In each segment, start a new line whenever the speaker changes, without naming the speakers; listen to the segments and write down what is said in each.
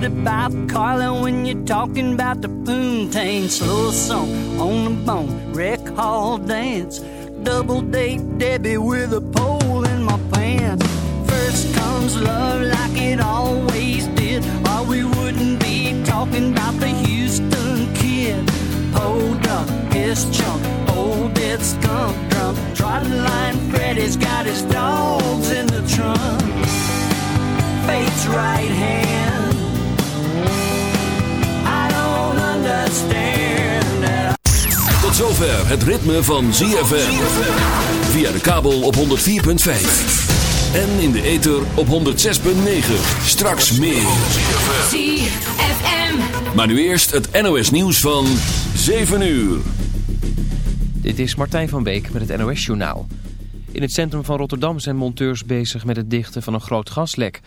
forget about Carla when you're talking about the poontang. Slow song on the bone, rec hall dance. Double date Debbie with a
het ritme van ZFM. Via de kabel op 104.5. En in de ether op 106.9. Straks meer.
ZFM.
Maar nu eerst het NOS nieuws van 7 uur.
Dit is Martijn van Beek met het NOS Journaal. In het centrum van Rotterdam zijn monteurs bezig met het dichten van een groot gaslek.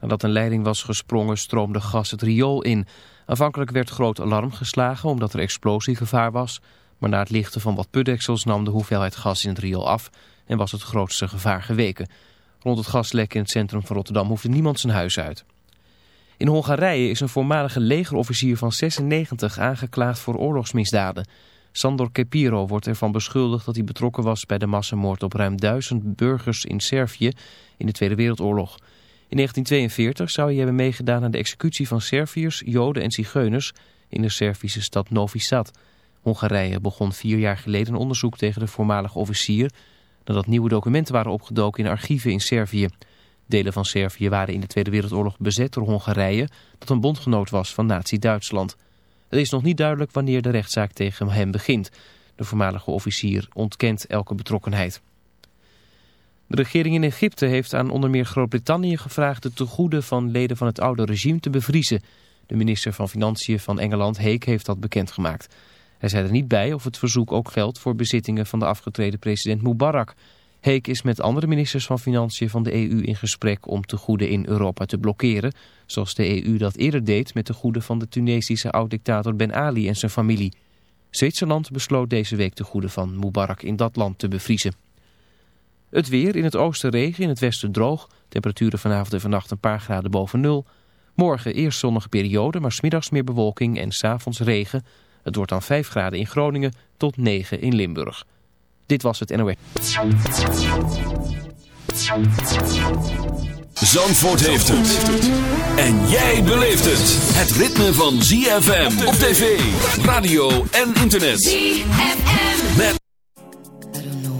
Nadat een leiding was gesprongen stroomde gas het riool in. Aanvankelijk werd groot alarm geslagen omdat er explosiegevaar was... Maar na het lichten van wat putdeksels nam de hoeveelheid gas in het riool af en was het grootste gevaar geweken. Rond het gaslek in het centrum van Rotterdam hoefde niemand zijn huis uit. In Hongarije is een voormalige legerofficier van 96 aangeklaagd voor oorlogsmisdaden. Sandor Kepiro wordt ervan beschuldigd dat hij betrokken was bij de massamoord op ruim duizend burgers in Servië in de Tweede Wereldoorlog. In 1942 zou hij hebben meegedaan aan de executie van Serviërs, Joden en Zigeuners in de Servische stad Novi Sad. Hongarije begon vier jaar geleden een onderzoek tegen de voormalige officier... nadat nieuwe documenten waren opgedoken in archieven in Servië. Delen van Servië waren in de Tweede Wereldoorlog bezet door Hongarije... dat een bondgenoot was van nazi-Duitsland. Het is nog niet duidelijk wanneer de rechtszaak tegen hem begint. De voormalige officier ontkent elke betrokkenheid. De regering in Egypte heeft aan onder meer Groot-Brittannië gevraagd... de tegoeden van leden van het oude regime te bevriezen. De minister van Financiën van Engeland, Heek, heeft dat bekendgemaakt... Hij zei er niet bij of het verzoek ook geldt voor bezittingen van de afgetreden president Mubarak. Heek is met andere ministers van Financiën van de EU in gesprek om tegoeden in Europa te blokkeren. Zoals de EU dat eerder deed met de goeden van de Tunesische oud-dictator Ben Ali en zijn familie. Zwitserland besloot deze week de goeden van Mubarak in dat land te bevriezen. Het weer, in het oosten regen, in het westen droog. Temperaturen vanavond en vannacht een paar graden boven nul. Morgen eerst zonnige periode, maar smiddags meer bewolking en s'avonds regen... Het wordt dan 5 graden in Groningen tot 9 in Limburg. Dit was het NOS.
Zandvoort heeft het. En jij beleeft het. Het ritme van ZFM op tv, radio en internet.
ZFM.
Met
I don't know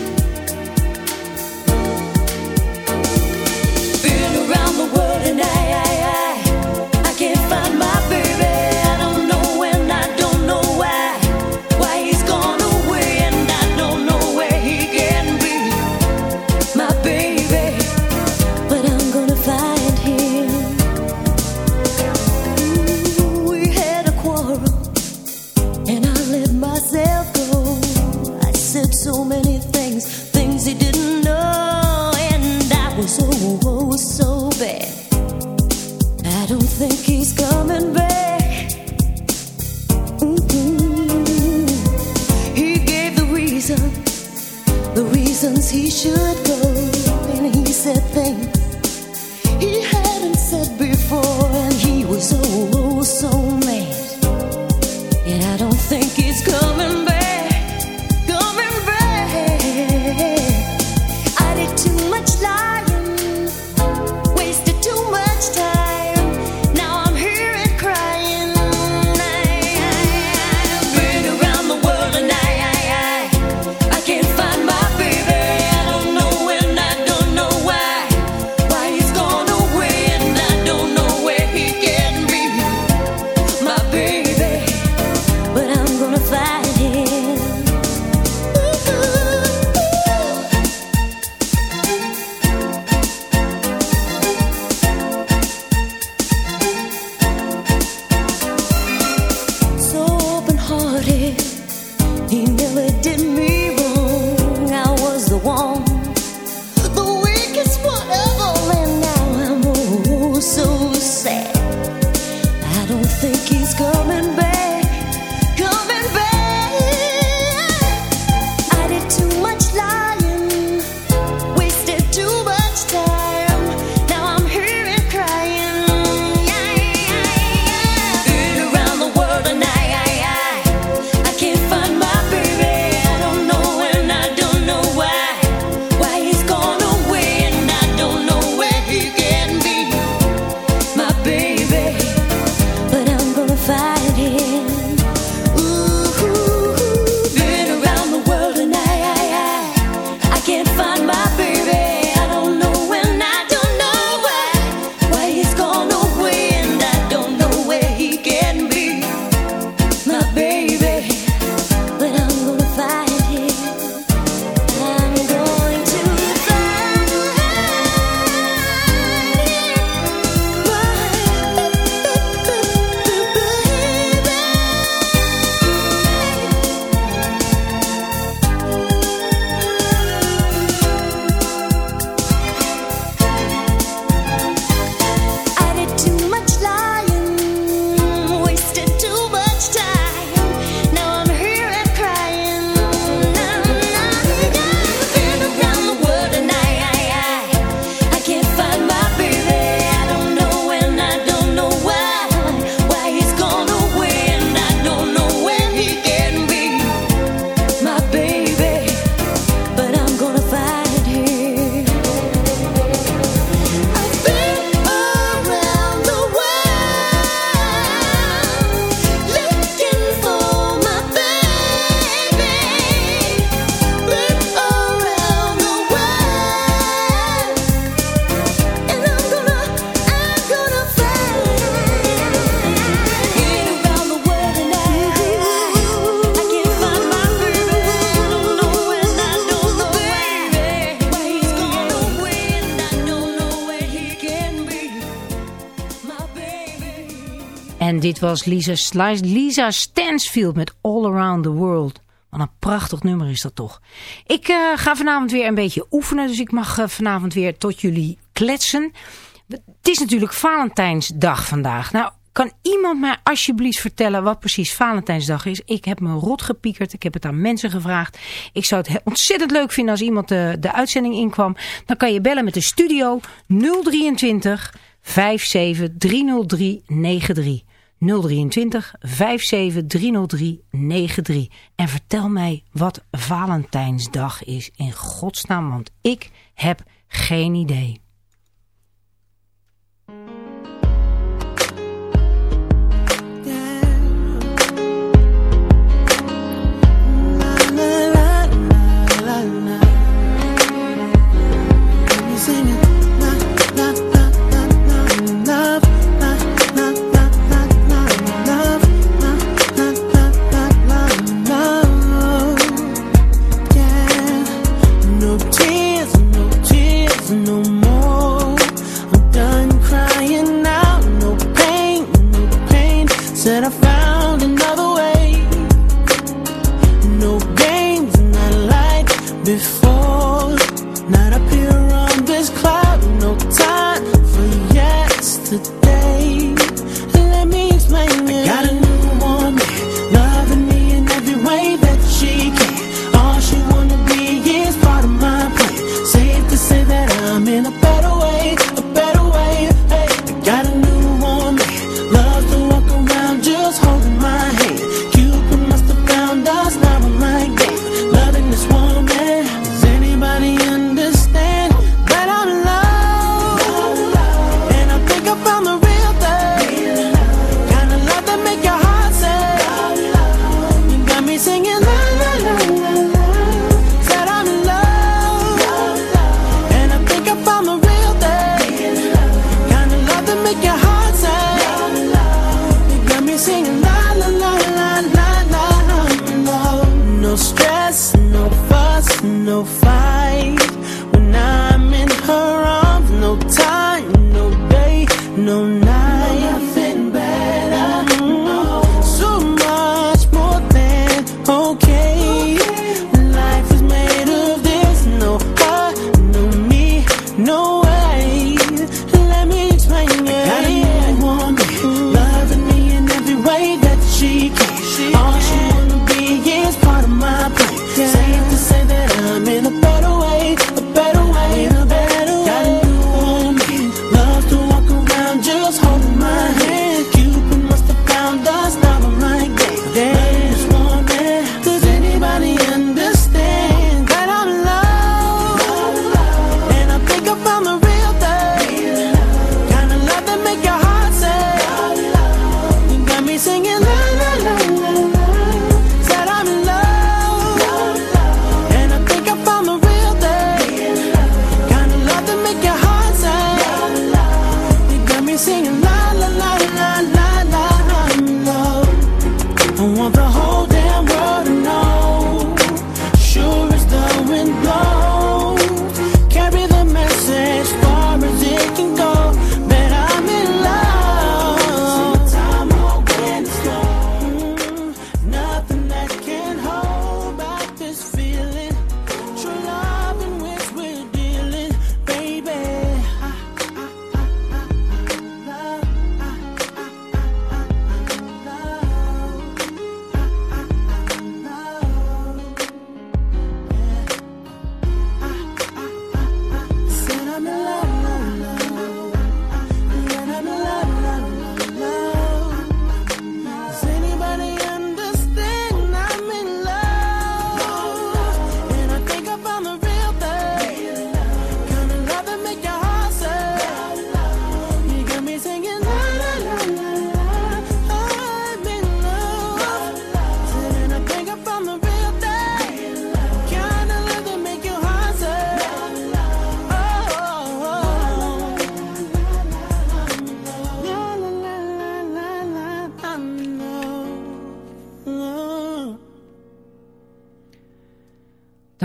Was
Lisa, Lisa Stansfield met All Around the World. Wat een prachtig nummer is dat toch. Ik uh, ga vanavond weer een beetje oefenen. Dus ik mag uh, vanavond weer tot jullie kletsen. Het is natuurlijk Valentijnsdag vandaag. Nou, kan iemand mij alsjeblieft vertellen wat precies Valentijnsdag is? Ik heb me rot gepiekerd. Ik heb het aan mensen gevraagd. Ik zou het ontzettend leuk vinden als iemand de, de uitzending inkwam. Dan kan je bellen met de studio 023 57 303 93. 023 57 303 93. En vertel mij wat Valentijnsdag is in godsnaam, want ik heb geen idee. Said I found another way. No games, not like before.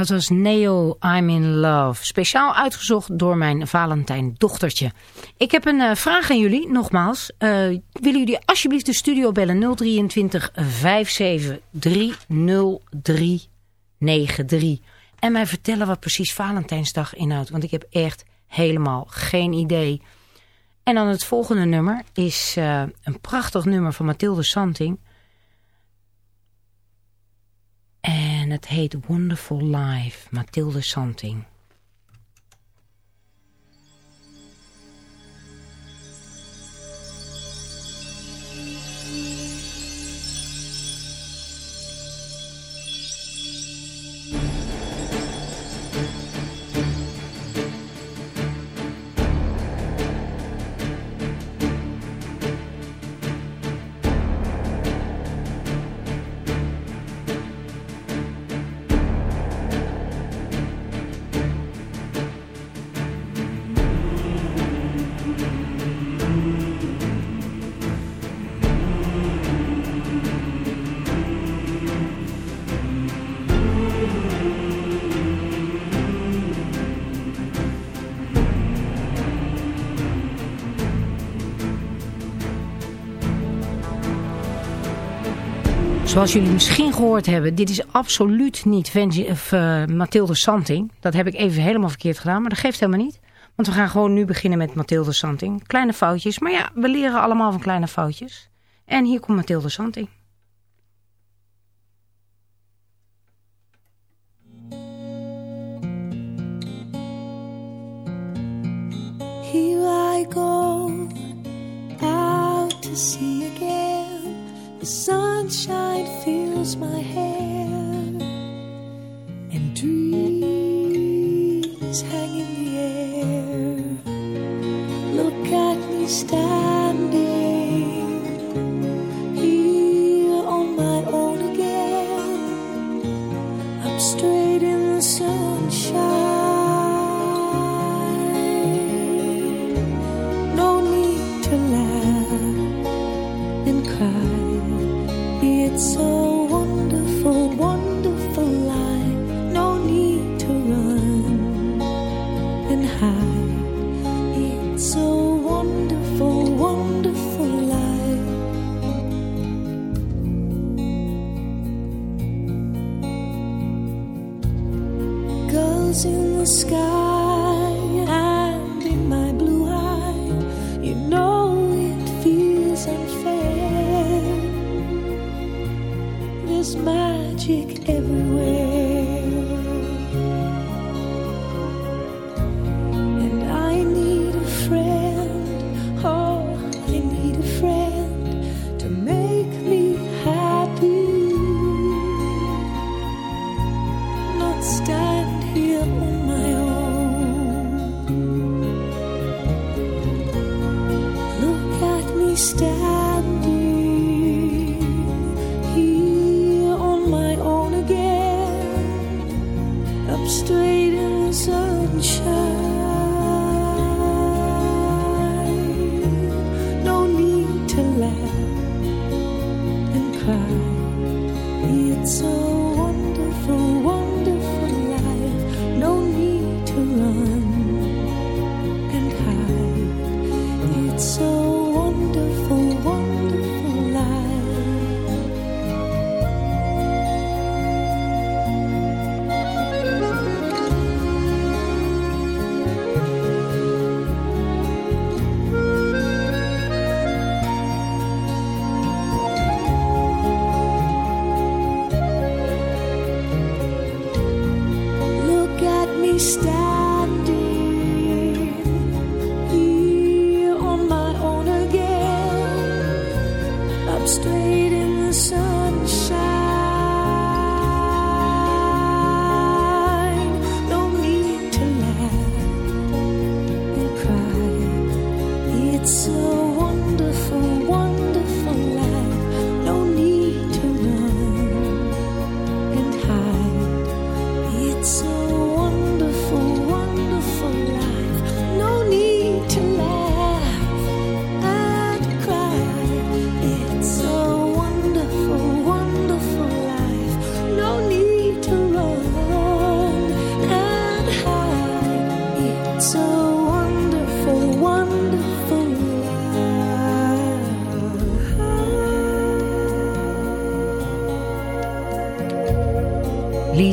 Dat was Neo I'm in Love. Speciaal uitgezocht door mijn Valentijn dochtertje. Ik heb een uh, vraag aan jullie, nogmaals. Uh, willen jullie alsjeblieft de studio bellen 023 57 30393. En mij vertellen wat precies Valentijnsdag inhoudt. Want ik heb echt helemaal geen idee. En dan het volgende nummer is uh, een prachtig nummer van Mathilde Santing. En het heet Wonderful Life, Mathilde Santing. Zoals jullie misschien gehoord hebben, dit is absoluut niet Vengi of, uh, Mathilde Santing. Dat heb ik even helemaal verkeerd gedaan, maar dat geeft helemaal niet. Want we gaan gewoon nu beginnen met Mathilde Santing. Kleine foutjes, maar ja, we leren allemaal van kleine foutjes. En hier komt Mathilde Santing.
Here I go out to sea again. The sunshine fills my hair and dreams hang in the air. Look at me standing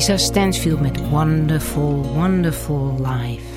Lisa Stansfield met Wonderful, Wonderful Life.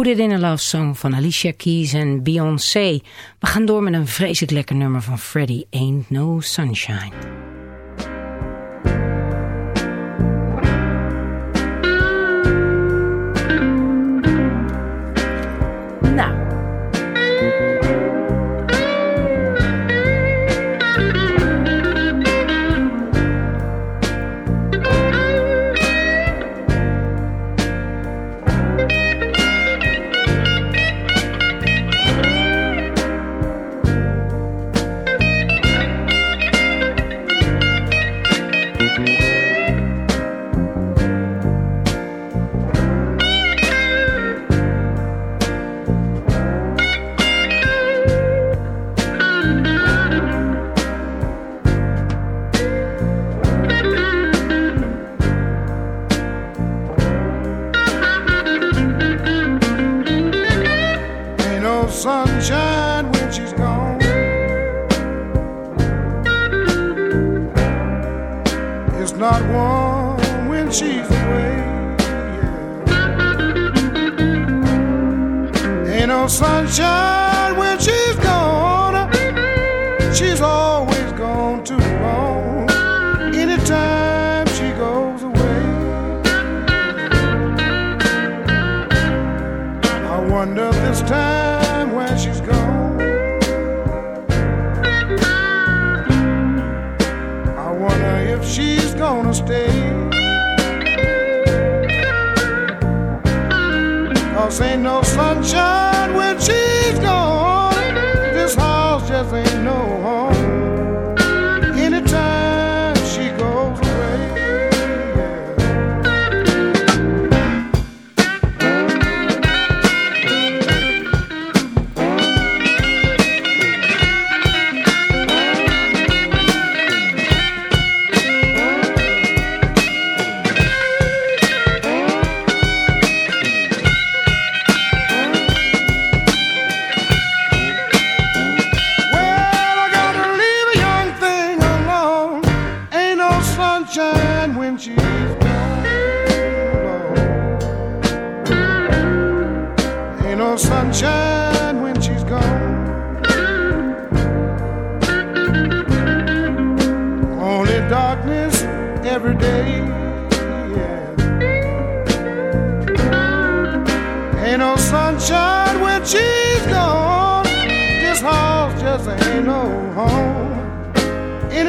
Put It In een Love Song
van Alicia Keys en Beyoncé. We gaan door met een vreselijk lekker nummer van Freddie, Ain't No Sunshine.
sunshine when she's gone. It's not warm when she's away. Yeah. Ain't no sunshine.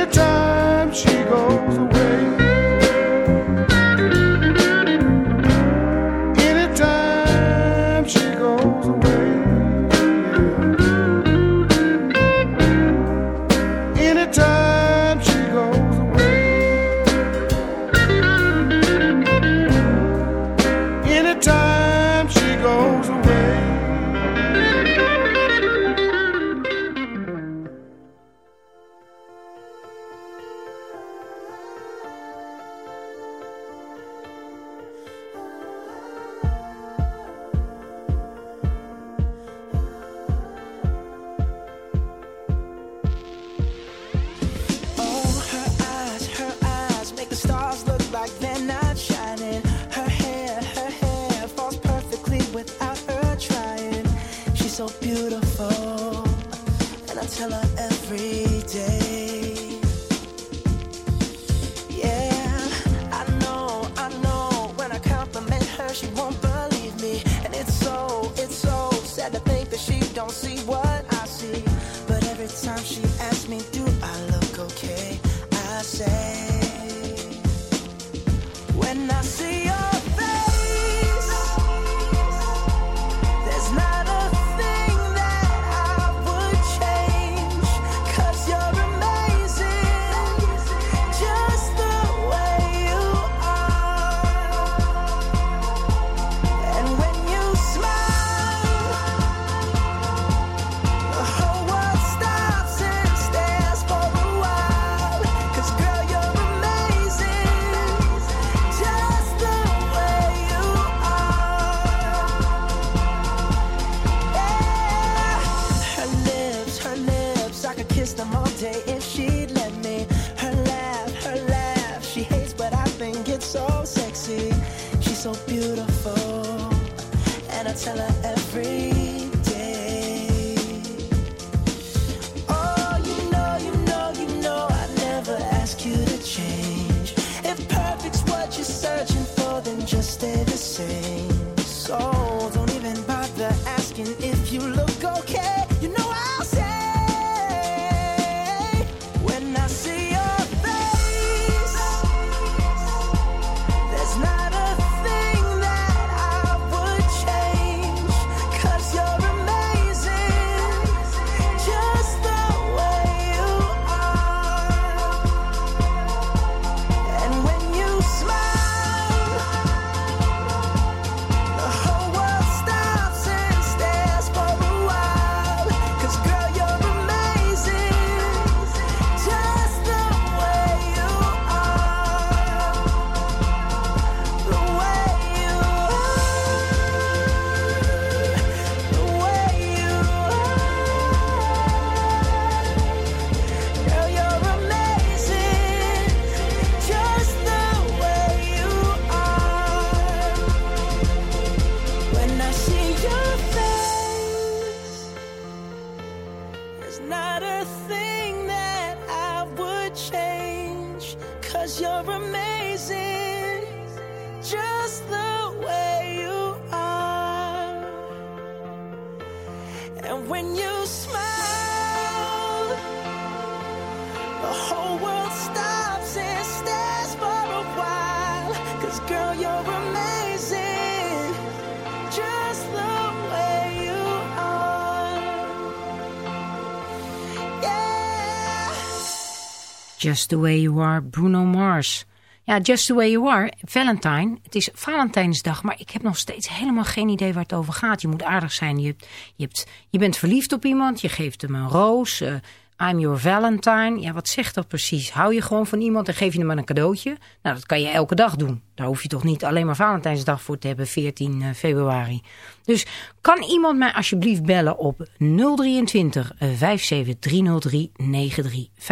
time.
And Just the Way You Are,
Bruno Mars. Ja, Just the Way You Are, Valentine. Het is Valentijnsdag, maar ik heb nog steeds helemaal geen idee waar het over gaat. Je moet aardig zijn, je, hebt, je, hebt, je bent verliefd op iemand, je geeft hem een roos... Eh, I'm your Valentine. Ja, wat zegt dat precies? Hou je gewoon van iemand en geef je hem maar een cadeautje? Nou, dat kan je elke dag doen. Daar hoef je toch niet alleen maar Valentijnsdag voor te hebben, 14 eh, februari. Dus kan iemand mij alsjeblieft bellen op 023
5730393 5730393.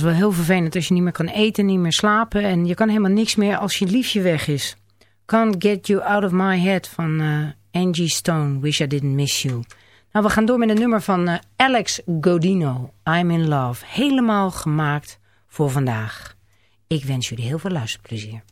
Is
wel heel vervelend als je niet meer kan eten, niet meer slapen. En je kan helemaal niks meer als je liefje weg is. Can't Get You Out of My Head van eh, Angie Stone. Wish I Didn't Miss You. Nou, we gaan door met een nummer van eh, Alex Godino. I'm in Love. Helemaal gemaakt voor vandaag. Ik wens jullie heel veel luisterplezier.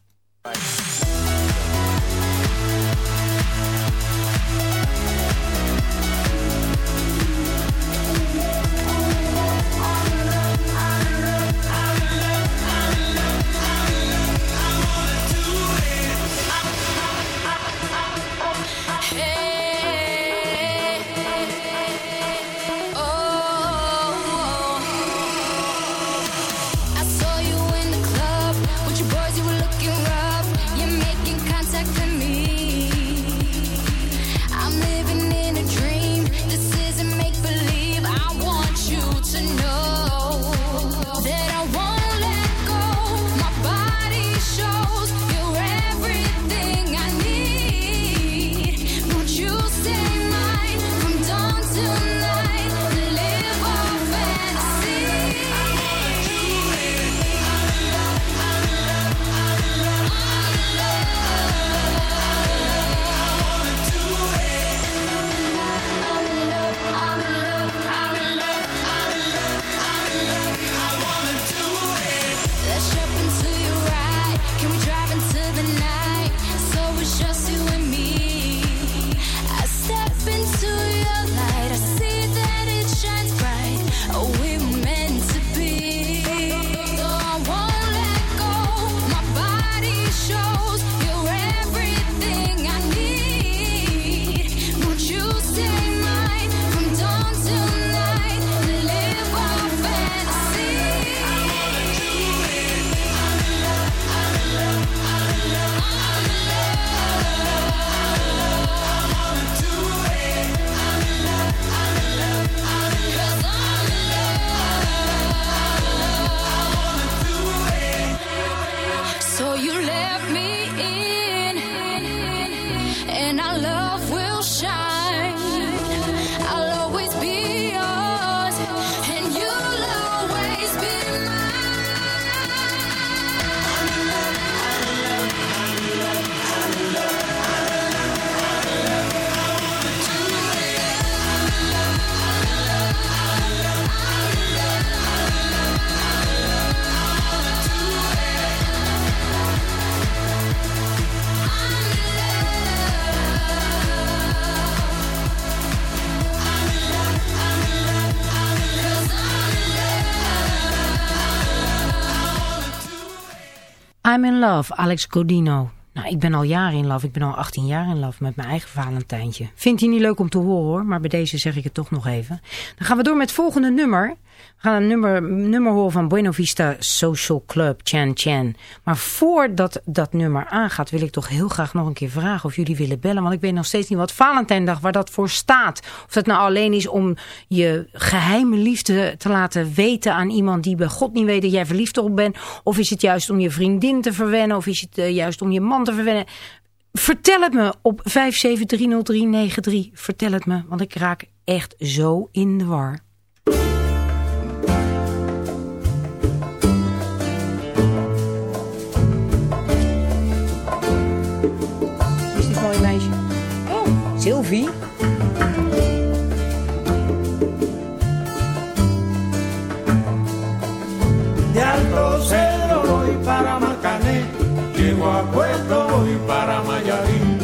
I'm in love,
Alex Godino. Nou, ik ben al jaren in love. Ik ben al 18 jaar in love met mijn eigen Valentijntje. Vindt hij niet leuk om te horen hoor, maar bij deze zeg ik het toch nog even. Dan gaan we door met het volgende nummer. We gaan een nummer, nummer horen van Buena Vista Social Club, Chan Chan. Maar voordat dat nummer aangaat, wil ik toch heel graag nog een keer vragen of jullie willen bellen. Want ik weet nog steeds niet wat Valentijndag, waar dat voor staat. Of dat nou alleen is om je geheime liefde te laten weten aan iemand die bij God niet weet dat jij verliefd op bent. Of is het juist om je vriendin te verwennen? Of is het eh, juist om je man te verwennen? Vertel het me op 5730393. Vertel het me, want ik raak echt zo in de war.
De Alto Cedro voy para Marcané, llego a Puerto voy para Mayarín.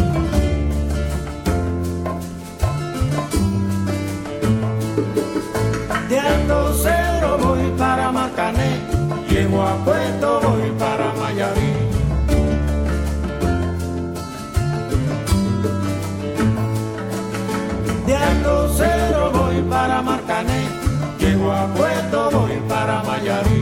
De Alto Cedro voy para Marcané, llego a Puerto para
malhar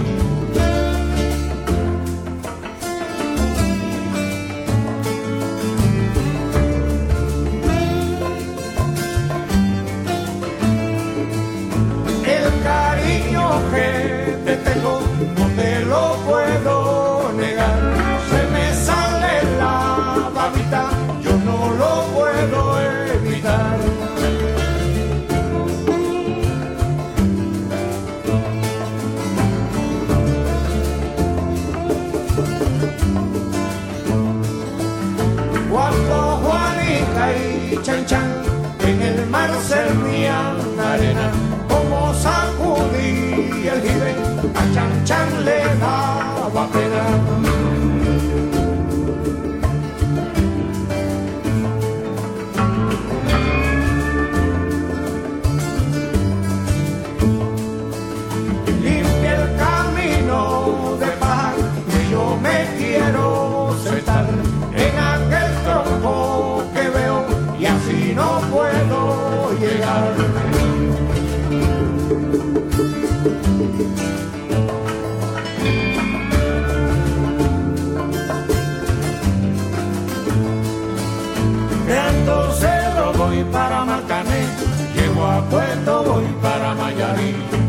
Thank you.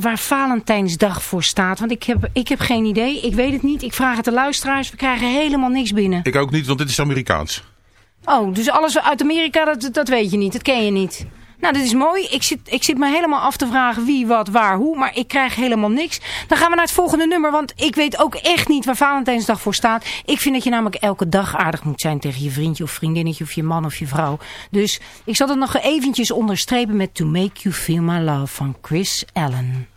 Waar Valentijnsdag voor staat? Want ik heb, ik heb geen idee. Ik weet het niet. Ik vraag het de luisteraars. We krijgen helemaal niks binnen.
Ik ook niet, want dit is Amerikaans.
Oh, dus alles uit Amerika, dat, dat weet je niet. Dat ken je niet. Nou, dat is mooi. Ik zit, ik zit me helemaal af te vragen wie, wat, waar, hoe. Maar ik krijg helemaal niks. Dan gaan we naar het volgende nummer. Want ik weet ook echt niet waar Valentijnsdag voor staat. Ik vind dat je namelijk elke dag aardig moet zijn tegen je vriendje of vriendinnetje of je man of je vrouw. Dus ik zal het nog eventjes onderstrepen met To Make You Feel My Love van Chris Allen.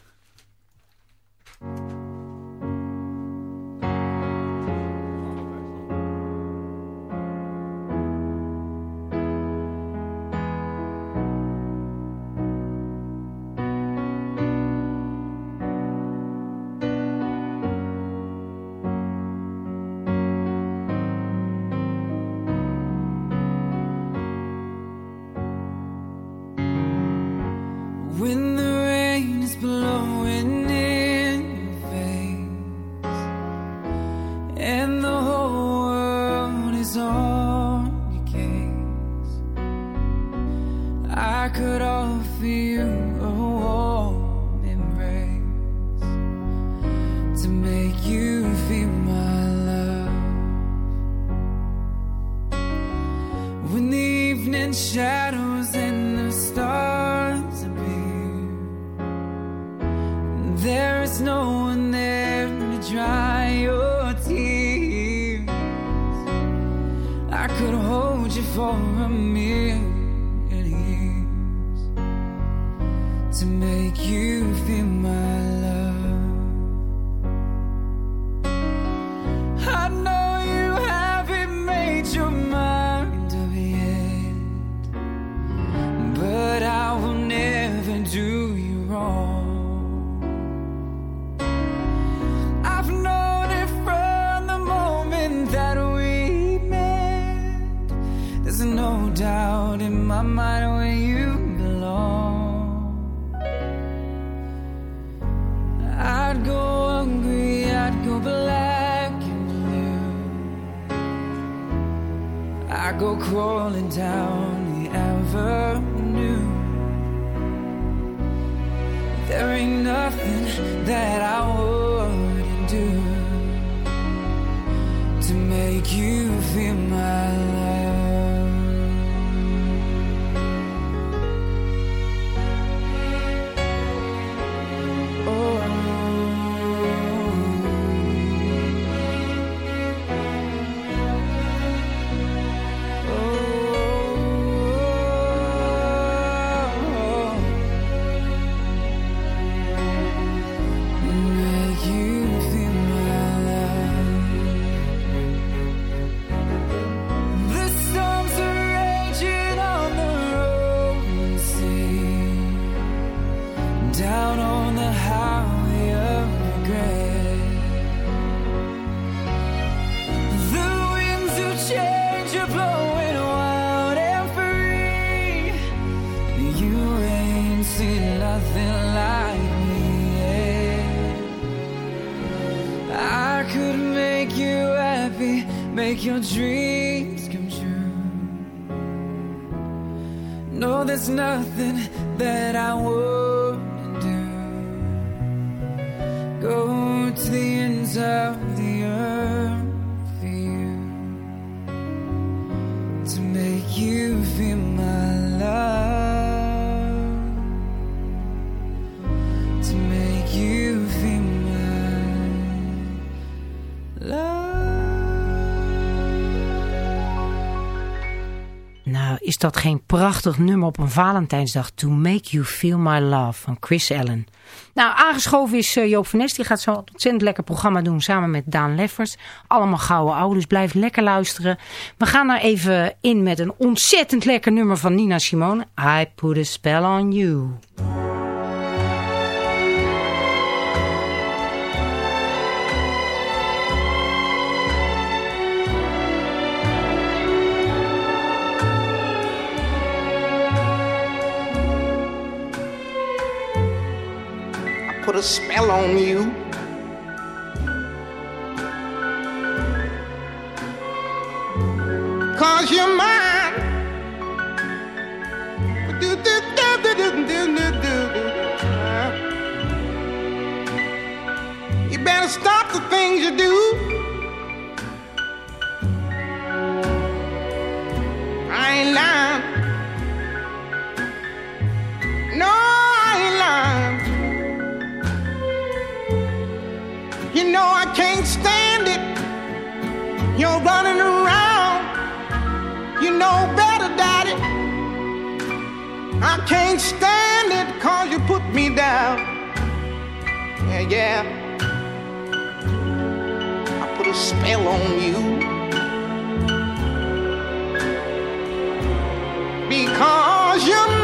nothing that I wouldn't do
to make you feel my
dat geen prachtig nummer op een Valentijnsdag? To Make You Feel My Love van Chris Allen. Nou, aangeschoven is eh, Joop van Nes. Die gaat zo een ontzettend lekker programma doen samen met Daan Leffers. Allemaal gouden oude, dus blijf lekker luisteren. We gaan er even in met een ontzettend lekker nummer van Nina Simone. I Put a Spell on You.
put a spell on you. Cause you're mine. You better stop the things you do. You're running around. You know better, Daddy. I can't stand it cause you put me down. Yeah, yeah. I put a spell on you. Because you're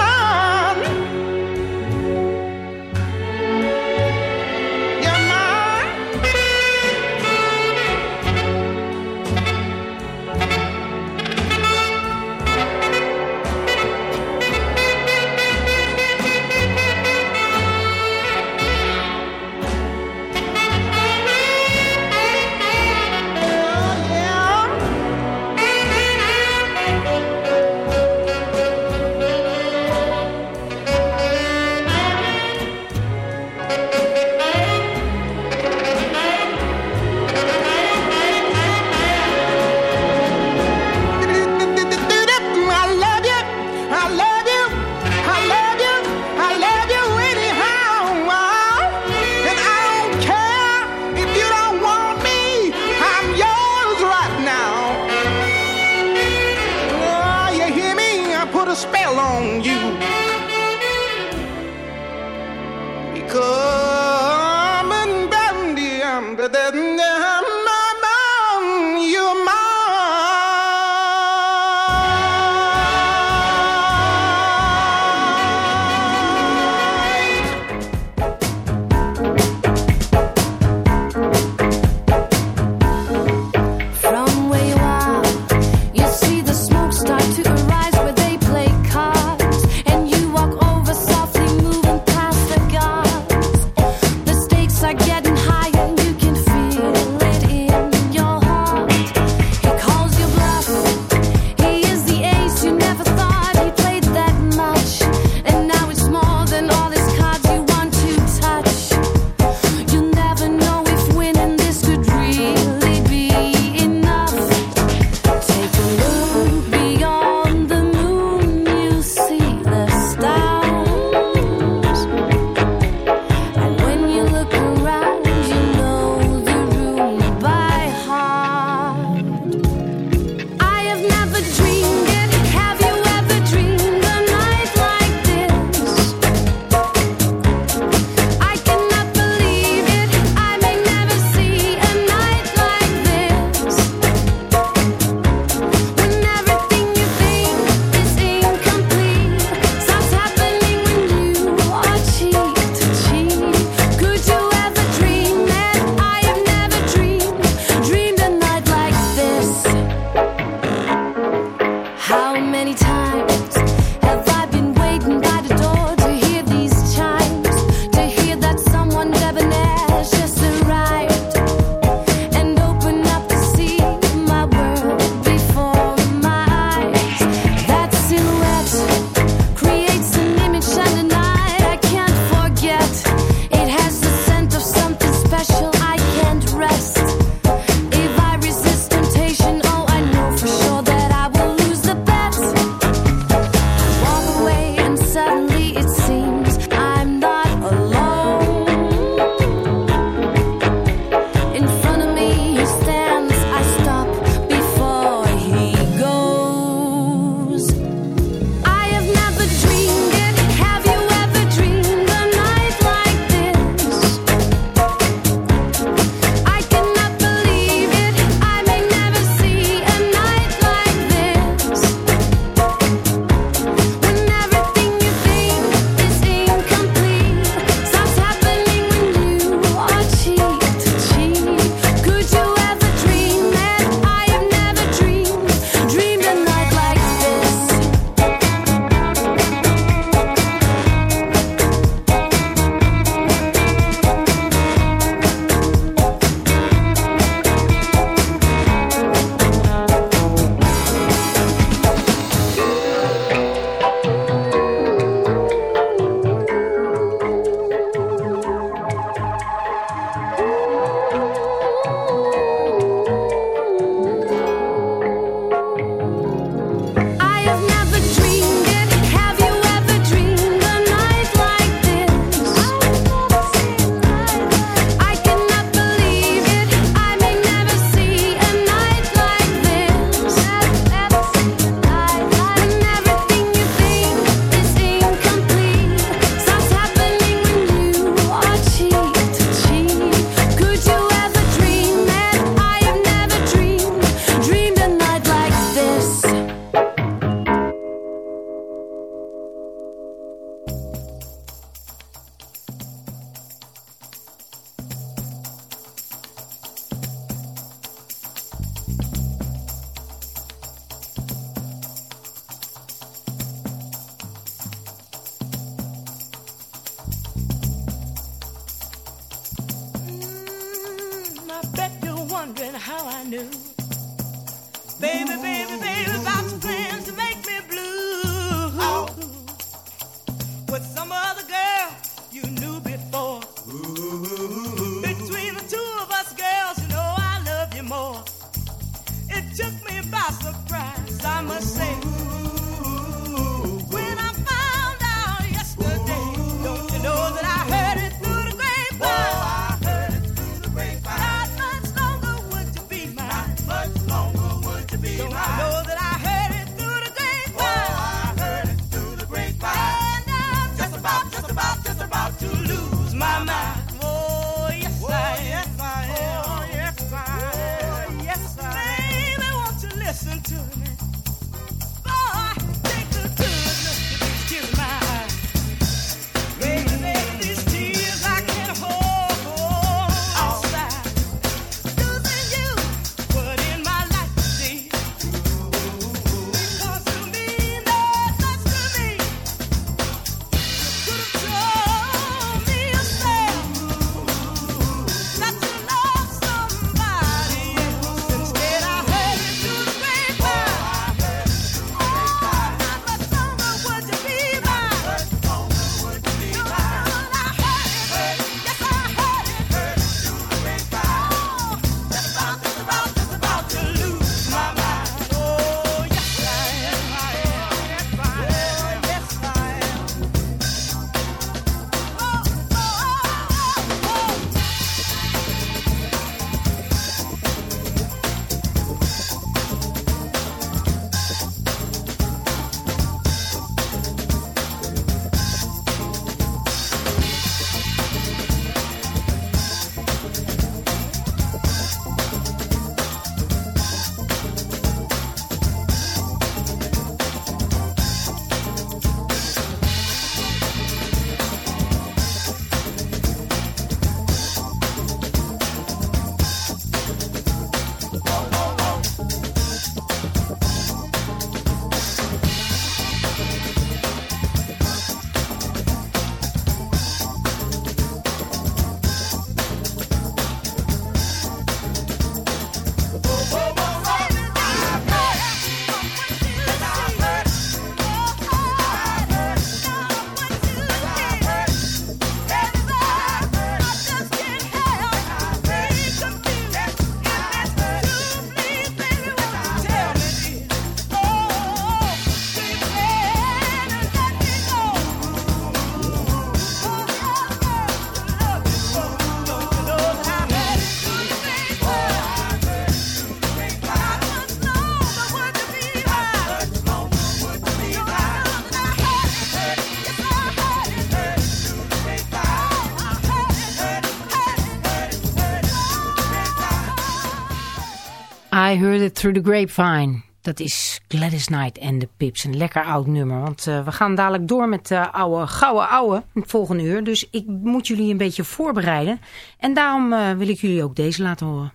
Through the Grapevine.
Dat is Gladys Knight en de Pips. Een lekker oud nummer. Want uh, we gaan dadelijk door met uh, oude, gouden ouwe. Het volgende uur. Dus ik moet jullie een beetje voorbereiden. En daarom uh, wil ik jullie ook deze laten horen.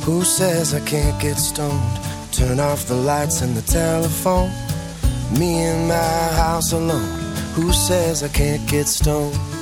Who says I can't get stoned? Turn off the lights and the telephone. Me in my house alone. Who says I can't get stoned?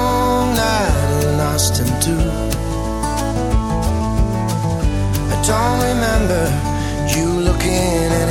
night in Austin too. I don't remember you looking any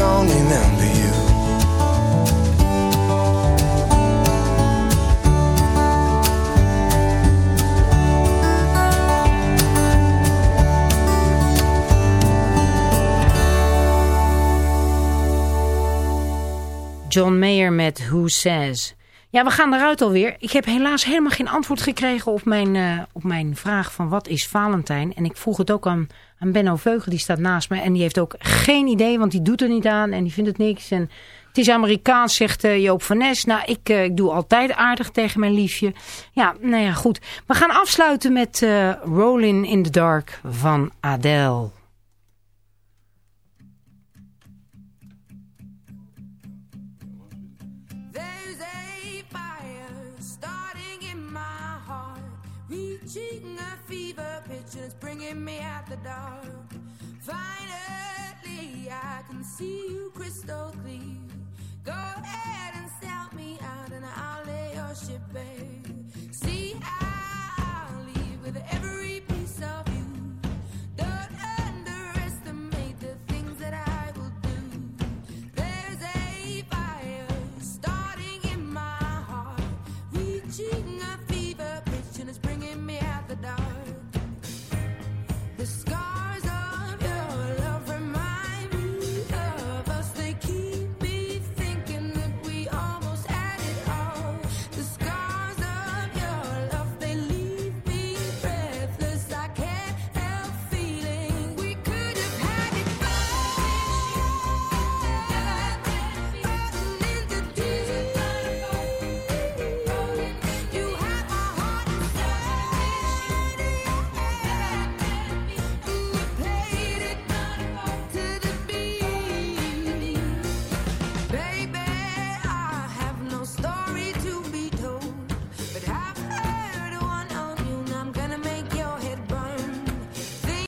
Don't remember you.
John Mayer met Who Says. Ja, we gaan eruit alweer. Ik heb helaas helemaal geen antwoord gekregen op mijn, eh, op mijn vraag van wat is Valentijn. En ik vroeg het ook aan, aan Benno Veugel, die staat naast me. En die heeft ook geen idee, want die doet er niet aan en die vindt het niks. En het is Amerikaans, zegt eh, Joop van Nes. Nou, ik, eh, ik doe altijd aardig tegen mijn liefje. Ja, nou ja, goed. We gaan afsluiten met Rolling in the Dark van Adele.